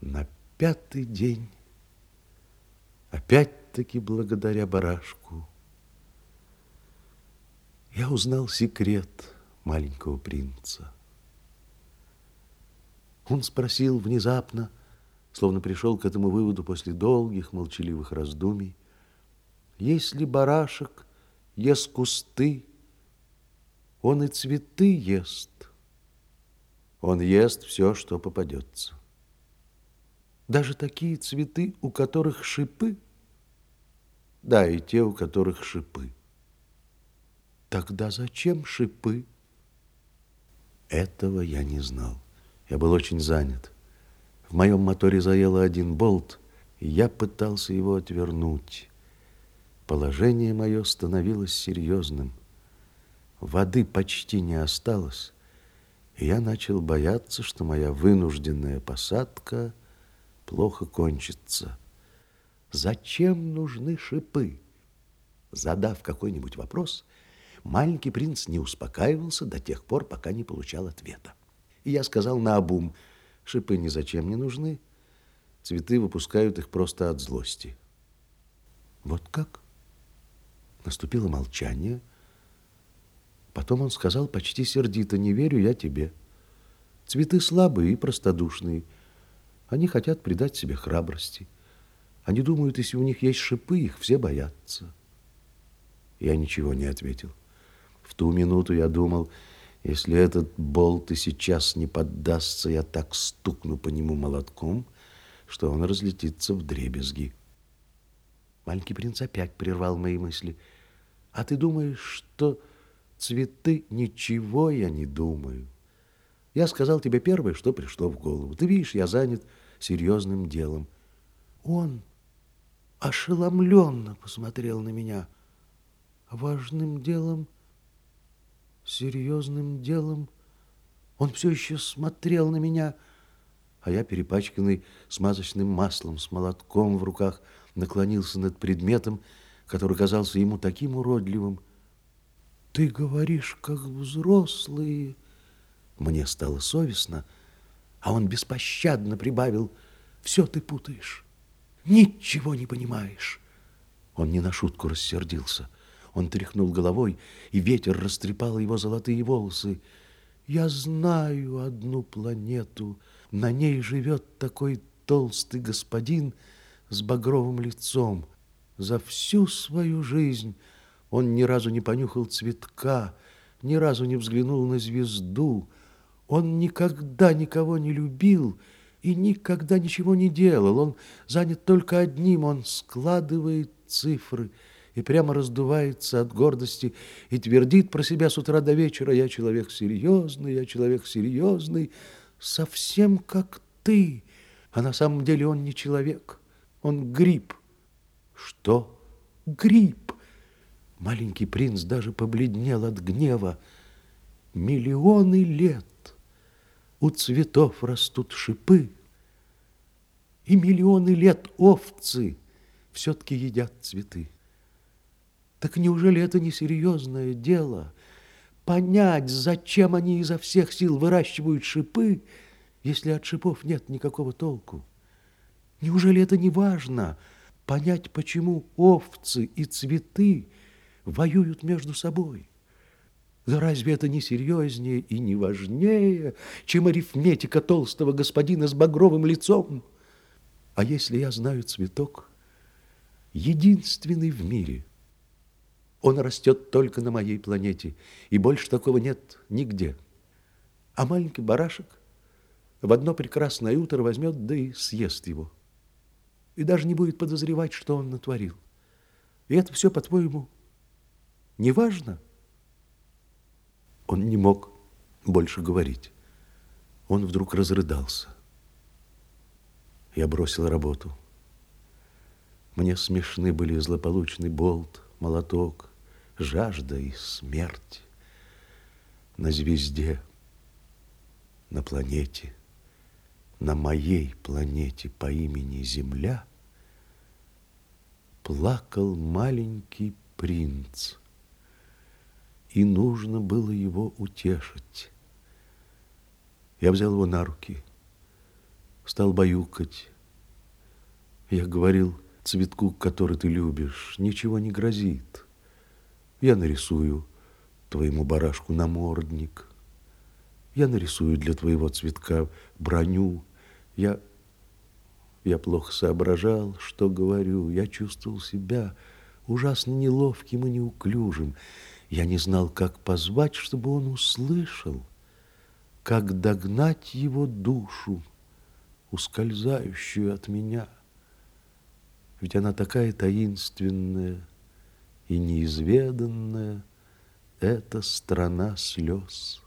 На пятый день, опять-таки благодаря барашку, я узнал секрет маленького принца. Он спросил внезапно, словно пришел к этому выводу после долгих молчаливых раздумий, если барашек ест кусты, он и цветы ест. Он ест все, что попадется. Даже такие цветы, у которых шипы, да, и те, у которых шипы. Тогда зачем шипы? Этого я не знал. Я был очень занят. В моем моторе заело один болт, и я пытался его отвернуть. Положение мое становилось серьезным. Воды почти не осталось, и я начал бояться, что моя вынужденная посадка плохо кончится. Зачем нужны шипы? Задав какой-нибудь вопрос, маленький принц не успокаивался до тех пор, пока не получал ответа. И я сказал наобум, шипы ни зачем не нужны, цветы выпускают их просто от злости. Вот как? Наступило молчание. Потом он сказал почти сердито, не верю я тебе. Цветы слабые и простодушные. Они хотят придать себе храбрости. Они думают, если у них есть шипы, их все боятся. Я ничего не ответил. В ту минуту я думал, если этот болт и сейчас не поддастся, я так стукну по нему молотком, что он разлетится в дребезги. Маленький принц опять прервал мои мысли. А ты думаешь, что цветы? Ничего я не думаю. Я сказал тебе первое, что пришло в голову. Ты видишь, я занят серьезным делом. Он ошеломленно посмотрел на меня. Важным делом серьезным делом. Он все еще смотрел на меня, а я, перепачканный смазочным маслом с молотком в руках, наклонился над предметом, который казался ему таким уродливым. «Ты говоришь, как взрослые!» Мне стало совестно, а он беспощадно прибавил, «Все ты путаешь, ничего не понимаешь!» Он не на шутку рассердился – он тряхнул головой, и ветер растрепал его золотые волосы. «Я знаю одну планету. На ней живет такой толстый господин с багровым лицом. За всю свою жизнь он ни разу не понюхал цветка, ни разу не взглянул на звезду. Он никогда никого не любил и никогда ничего не делал. Он занят только одним, он складывает цифры – и прямо раздувается от гордости и твердит про себя с утра до вечера, я человек серьезный, я человек серьезный, совсем как ты. А на самом деле он не человек, он гриб. Что? Гриб. Маленький принц даже побледнел от гнева. Миллионы лет у цветов растут шипы, и миллионы лет овцы все-таки едят цветы. Так неужели это не серьезное дело? Понять, зачем они изо всех сил выращивают шипы, если от шипов нет никакого толку? Неужели это не важно? Понять, почему овцы и цветы воюют между собой? Да разве это не серьезнее и не важнее, чем арифметика толстого господина с багровым лицом? А если я знаю цветок, единственный в мире – он растет только на моей планете, и больше такого нет нигде. А маленький барашек в одно прекрасное утро возьмет, да и съест его. И даже не будет подозревать, что он натворил. И это все, по-твоему, не важно? Он не мог больше говорить. Он вдруг разрыдался. Я бросил работу. Мне смешны были злополучный болт, молоток, жажда и смерть на звезде, на планете, на моей планете по имени Земля плакал маленький принц, и нужно было его утешить. Я взял его на руки, стал баюкать. Я говорил цветку, который ты любишь, ничего не грозит. Я нарисую твоему барашку намордник. Я нарисую для твоего цветка броню. Я, я плохо соображал, что говорю. Я чувствовал себя ужасно неловким и неуклюжим. Я не знал, как позвать, чтобы он услышал, как догнать его душу, ускользающую от меня. Ведь она такая таинственная и неизведанная, эта страна слез.